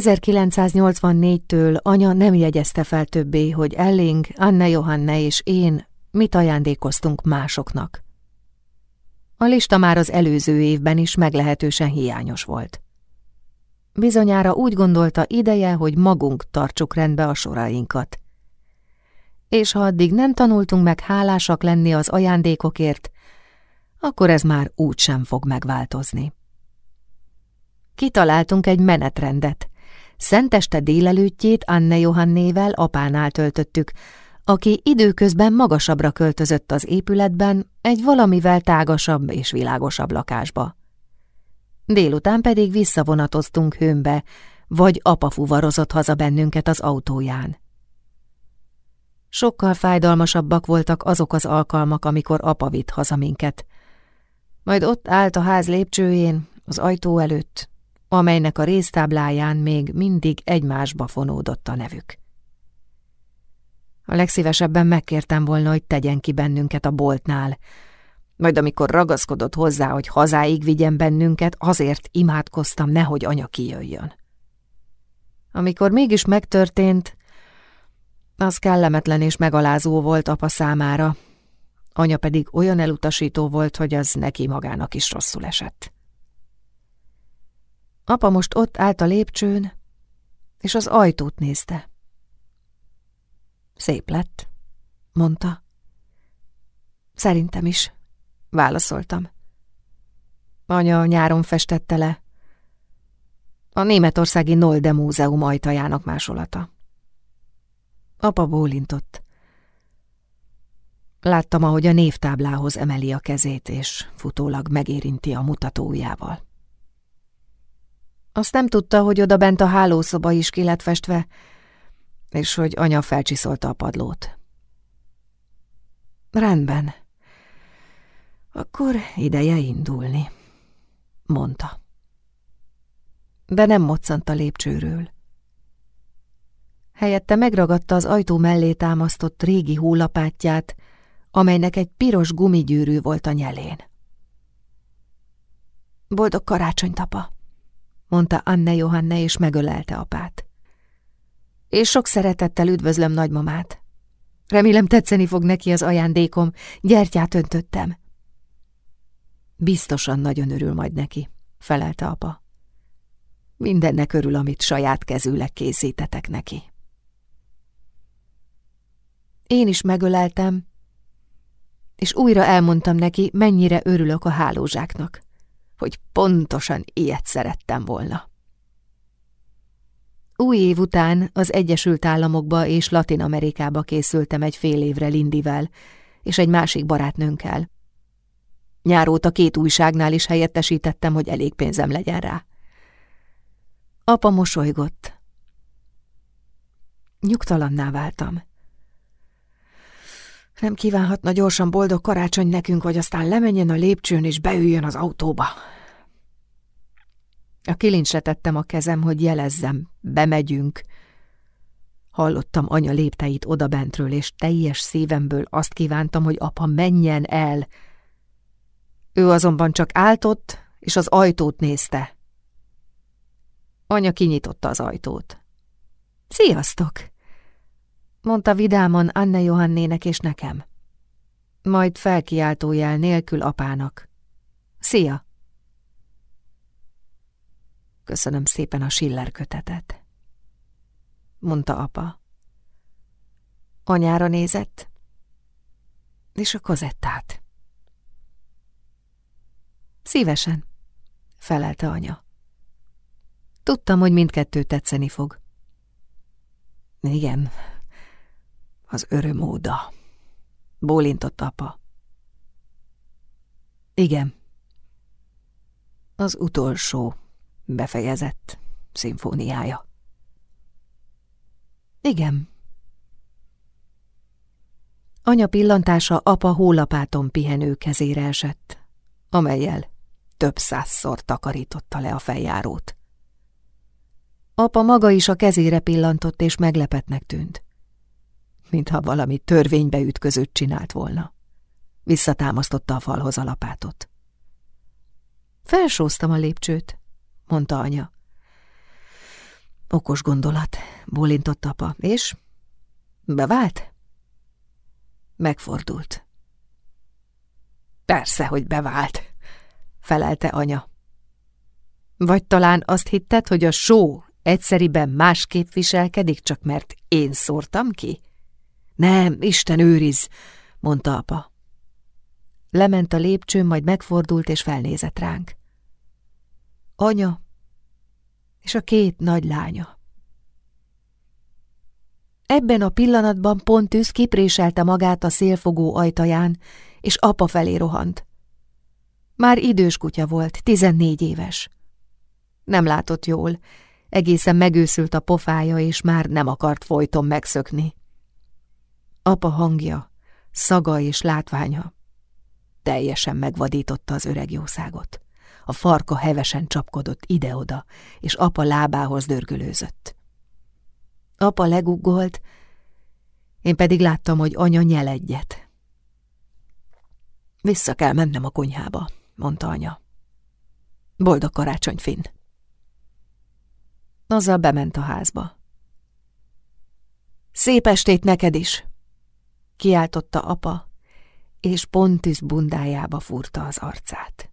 1984-től anya nem jegyezte fel többé, hogy Elling, Anne Johanne és én mit ajándékoztunk másoknak. A lista már az előző évben is meglehetősen hiányos volt. Bizonyára úgy gondolta ideje, hogy magunk tartsuk rendbe a sorainkat. És ha addig nem tanultunk meg hálásak lenni az ajándékokért, akkor ez már úgy sem fog megváltozni. Kitaláltunk egy menetrendet. Szenteste délelőttjét Anne Johannével apánál töltöttük, aki időközben magasabbra költözött az épületben, egy valamivel tágasabb és világosabb lakásba. Délután pedig visszavonatoztunk hőmbe, vagy apa fuvarozott haza bennünket az autóján. Sokkal fájdalmasabbak voltak azok az alkalmak, amikor apa vitt haza minket. Majd ott állt a ház lépcsőjén, az ajtó előtt, amelynek a résztábláján még mindig egymásba fonódott a nevük. A legszívesebben megkértem volna, hogy tegyen ki bennünket a boltnál, majd amikor ragaszkodott hozzá, hogy hazáig vigyen bennünket, azért imádkoztam, nehogy anya kijöjjön. Amikor mégis megtörtént, az kellemetlen és megalázó volt apa számára, anya pedig olyan elutasító volt, hogy az neki magának is rosszul esett. Apa most ott állt a lépcsőn, és az ajtót nézte. Szép lett, mondta. Szerintem is, válaszoltam. Anya nyáron festette le. A németországi Nolde Múzeum ajtajának másolata. Apa bólintott. Láttam, ahogy a névtáblához emeli a kezét, és futólag megérinti a mutatójával. Azt nem tudta, hogy oda bent a hálószoba is ki és hogy anya felcsiszolta a padlót. Rendben. Akkor ideje indulni, mondta. De nem moccant a lépcsőről. Helyette megragadta az ajtó mellé támasztott régi hólapátját, amelynek egy piros gumigyűrű volt a nyelén. Boldog karácsonyt, apa! Mondta Anne Johanne, és megölelte apát. És sok szeretettel üdvözlöm nagymamát. Remélem tetszeni fog neki az ajándékom, gyertyát öntöttem. Biztosan nagyon örül majd neki, felelte apa. Mindennek örül, amit saját kezűleg készítetek neki. Én is megöleltem, és újra elmondtam neki, mennyire örülök a hálózsáknak hogy pontosan ilyet szerettem volna. Új év után az Egyesült Államokba és Latin Amerikába készültem egy fél évre Lindivel és egy másik barátnőnkkel. Nyáróta két újságnál is helyettesítettem, hogy elég pénzem legyen rá. Apa mosolygott. Nyugtalanná váltam. Nem kívánhatna gyorsan boldog karácsony nekünk, hogy aztán lemenjen a lépcsőn és beüljön az autóba. A kilincsre tettem a kezem, hogy jelezzem, bemegyünk. Hallottam anya lépteit odabentről, és teljes szívemből azt kívántam, hogy apa menjen el. Ő azonban csak áltott, és az ajtót nézte. Anya kinyitotta az ajtót. Sziasztok! Mondta vidáman Anne Johannének és nekem. Majd felkiáltójel nélkül apának. Szia! Köszönöm szépen a Schiller kötetet, mondta apa. Anyára nézett, és a kozettát. Szívesen, felelte anya. Tudtam, hogy mindkettő tetszeni fog. Igen, az örömóda, bólintott apa. Igen, az utolsó befejezett szimfóniája. Igen. Anya pillantása apa hólapáton pihenő kezére esett, amelyel több százszor takarította le a feljárót. Apa maga is a kezére pillantott, és meglepetnek tűnt. Mintha valami törvénybe ütközött csinált volna. Visszatámasztotta a falhoz a lapátot. Felsóztam a lépcsőt mondta anya. Okos gondolat, bólintott apa, és? Bevált? Megfordult. Persze, hogy bevált, felelte anya. Vagy talán azt hitted, hogy a só egyszeriben másképp viselkedik, csak mert én szórtam ki? Nem, Isten őriz, mondta apa. Lement a lépcsőn, majd megfordult és felnézett ránk. Anya és a két nagy lánya. Ebben a pillanatban Pontus kipréselte magát a szélfogó ajtaján, és apa felé rohant. Már idős kutya volt, tizennégy éves. Nem látott jól, egészen megőszült a pofája, és már nem akart folyton megszökni. Apa hangja, szaga és látványa teljesen megvadította az öreg jószágot. A farka hevesen csapkodott ide-oda, és apa lábához dörgölőzött. Apa leguggolt, én pedig láttam, hogy anya nyel egyet. Vissza kell mennem a konyhába, mondta anya. Boldog karácsony, Finn. Azzal bement a házba. Szép estét neked is! Kiáltotta apa, és Pontus bundájába furta az arcát.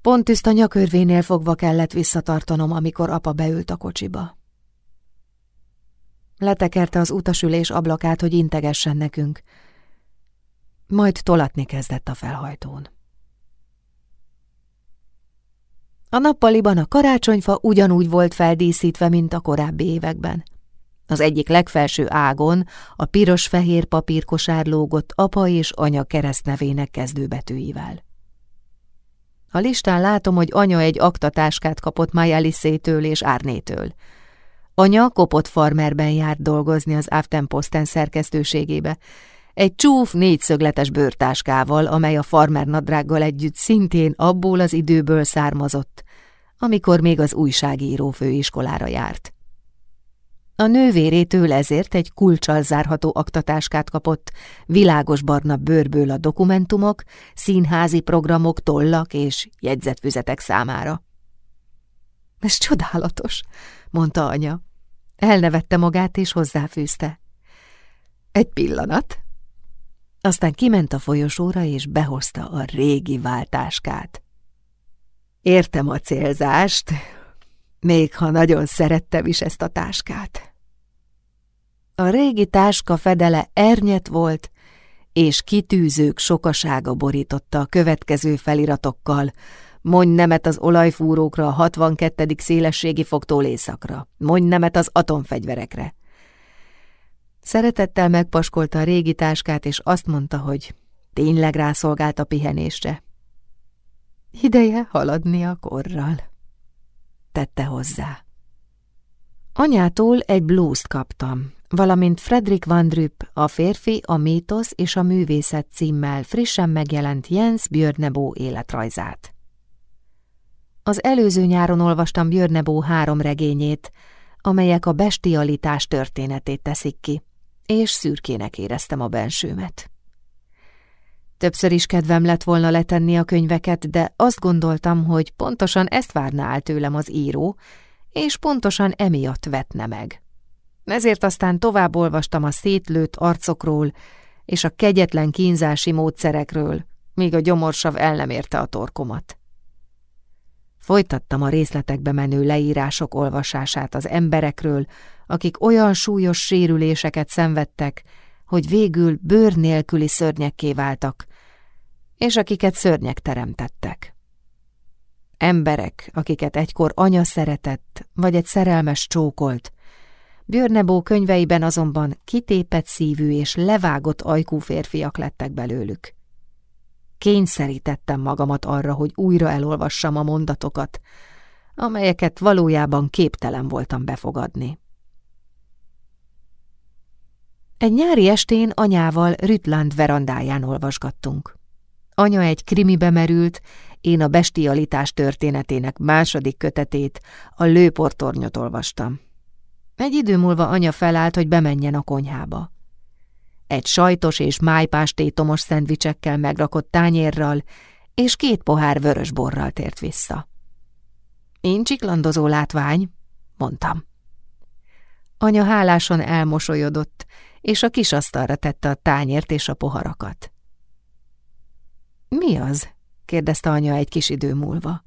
Pontuszt a nyakörvénél fogva kellett visszatartanom, amikor apa beült a kocsiba. Letekerte az utasülés ablakát, hogy integessen nekünk, majd tolatni kezdett a felhajtón. A nappaliban a karácsonyfa ugyanúgy volt feldíszítve, mint a korábbi években. Az egyik legfelső ágon a piros-fehér papírkosár lógott apa és anya keresztnevének kezdőbetűivel. A listán látom, hogy anya egy aktatáskát kapott Majaliszétől és Árnétől. Anya kopott farmerben járt dolgozni az Aftenposten szerkesztőségébe, egy csúf négyszögletes bőrtáskával, amely a farmer nadrággal együtt szintén abból az időből származott, amikor még az újságíró főiskolára járt. A nővérétől ezért egy kulcsal zárható aktatáskát kapott, világos barna bőrből a dokumentumok, színházi programok, tollak és jegyzetfüzetek számára. Ez csodálatos, mondta anya. Elnevette magát és hozzáfűzte. Egy pillanat. Aztán kiment a folyosóra és behozta a régi váltáskát. Értem a célzást, még ha nagyon szerettem is ezt a táskát. A régi táska fedele ernyet volt, és kitűzők sokasága borította a következő feliratokkal, mondj nemet az olajfúrókra a 62. szélességi fogtól északra, mondj nemet az atomfegyverekre. Szeretettel megpaskolta a régi táskát, és azt mondta, hogy tényleg rászolgált a pihenésre. Ideje haladni a korral, tette hozzá. Anyától egy blúzt kaptam, valamint Fredrik van Drüpp, a férfi, a mítosz és a művészet címmel frissen megjelent Jens Björnebó életrajzát. Az előző nyáron olvastam Björnebó három regényét, amelyek a bestialitás történetét teszik ki, és szürkének éreztem a bensőmet. Többször is kedvem lett volna letenni a könyveket, de azt gondoltam, hogy pontosan ezt várná el tőlem az író, és pontosan emiatt vetne meg. Ezért aztán tovább olvastam a szétlőtt arcokról és a kegyetlen kínzási módszerekről, míg a gyomorsav el nem érte a torkomat. Folytattam a részletekbe menő leírások olvasását az emberekről, akik olyan súlyos sérüléseket szenvedtek, hogy végül bőr nélküli szörnyekké váltak, és akiket szörnyek teremtettek. Emberek, akiket egykor anya szeretett, vagy egy szerelmes csókolt, Björnebó könyveiben azonban kitépett szívű és levágott ajkú férfiak lettek belőlük. Kényszerítettem magamat arra, hogy újra elolvassam a mondatokat, amelyeket valójában képtelen voltam befogadni. Egy nyári estén anyával Rütland verandáján olvasgattunk. Anya egy krimibe merült, én a bestialitás történetének második kötetét, a lőportornyot olvastam. Egy idő múlva anya felállt, hogy bemenjen a konyhába. Egy sajtos és májpástétomos szendvicsekkel megrakott tányérral és két pohár vörös borral tért vissza. Én csiklandozó látvány, mondtam. Anya hálásan elmosolyodott, és a kis asztalra tette a tányért és a poharakat. Mi az? kérdezte anya egy kis idő múlva.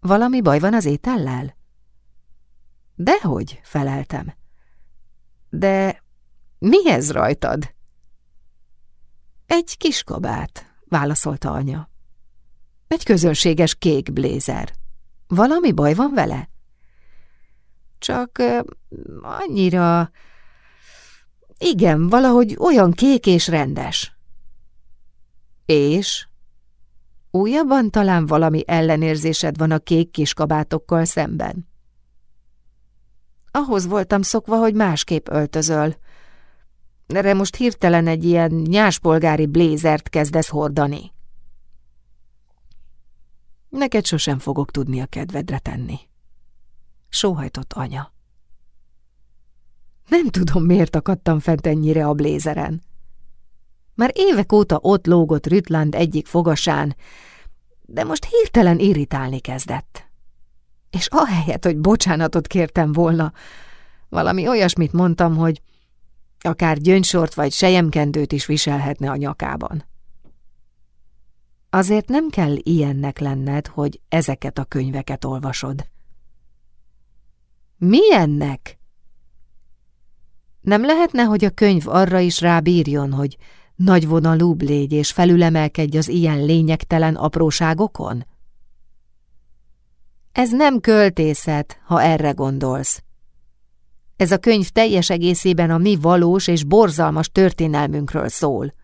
Valami baj van az étellel? Dehogy, feleltem. De mi ez rajtad? Egy kis kabát, válaszolta anya. Egy közönséges kék blézer. Valami baj van vele? Csak annyira... Igen, valahogy olyan kék és rendes. És? Újabban talán valami ellenérzésed van a kék kis kabátokkal szemben. Ahhoz voltam szokva, hogy másképp öltözöl. Erre most hirtelen egy ilyen nyáspolgári blézert kezdesz hordani. Neked sosem fogok tudni a kedvedre tenni. Sóhajtott anya. Nem tudom, miért akadtam fent ennyire a blézeren. Már évek óta ott lógott Rütland egyik fogasán, de most hirtelen irritálni kezdett. És ahelyett, hogy bocsánatot kértem volna, valami olyasmit mondtam, hogy akár gyöngysort vagy sejemkendőt is viselhetne a nyakában. Azért nem kell ilyennek lenned, hogy ezeket a könyveket olvasod. Milyennek? Nem lehetne, hogy a könyv arra is rábírjon, hogy nagyvonalúbb légy és felülemelkedj az ilyen lényegtelen apróságokon? Ez nem költészet, ha erre gondolsz. Ez a könyv teljes egészében a mi valós és borzalmas történelmünkről szól.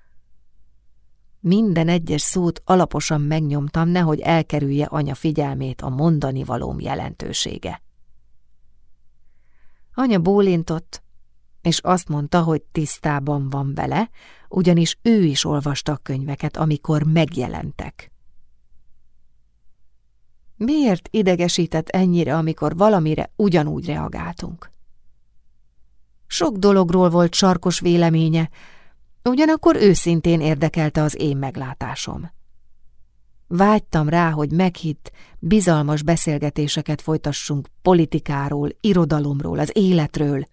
Minden egyes szót alaposan megnyomtam, nehogy elkerülje anya figyelmét a mondani valóm jelentősége. Anya bólintott, és azt mondta, hogy tisztában van vele, ugyanis ő is olvasta a könyveket, amikor megjelentek. Miért idegesített ennyire, amikor valamire ugyanúgy reagáltunk? Sok dologról volt sarkos véleménye, ugyanakkor őszintén érdekelte az én meglátásom. Vágytam rá, hogy meghitt, bizalmas beszélgetéseket folytassunk politikáról, irodalomról, az életről,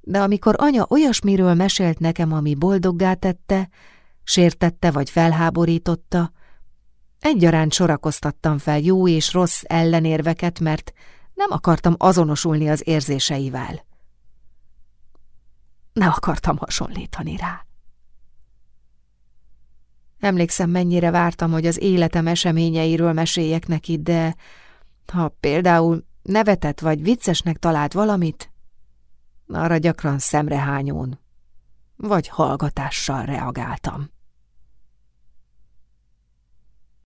de amikor anya olyasmiről mesélt nekem, ami boldoggá tette, sértette vagy felháborította, egyaránt sorakoztattam fel jó és rossz ellenérveket, mert nem akartam azonosulni az érzéseivel. Nem akartam hasonlítani rá. Emlékszem, mennyire vártam, hogy az életem eseményeiről meséljek neki, de ha például nevetett vagy viccesnek talált valamit, arra gyakran szemrehányón vagy hallgatással reagáltam.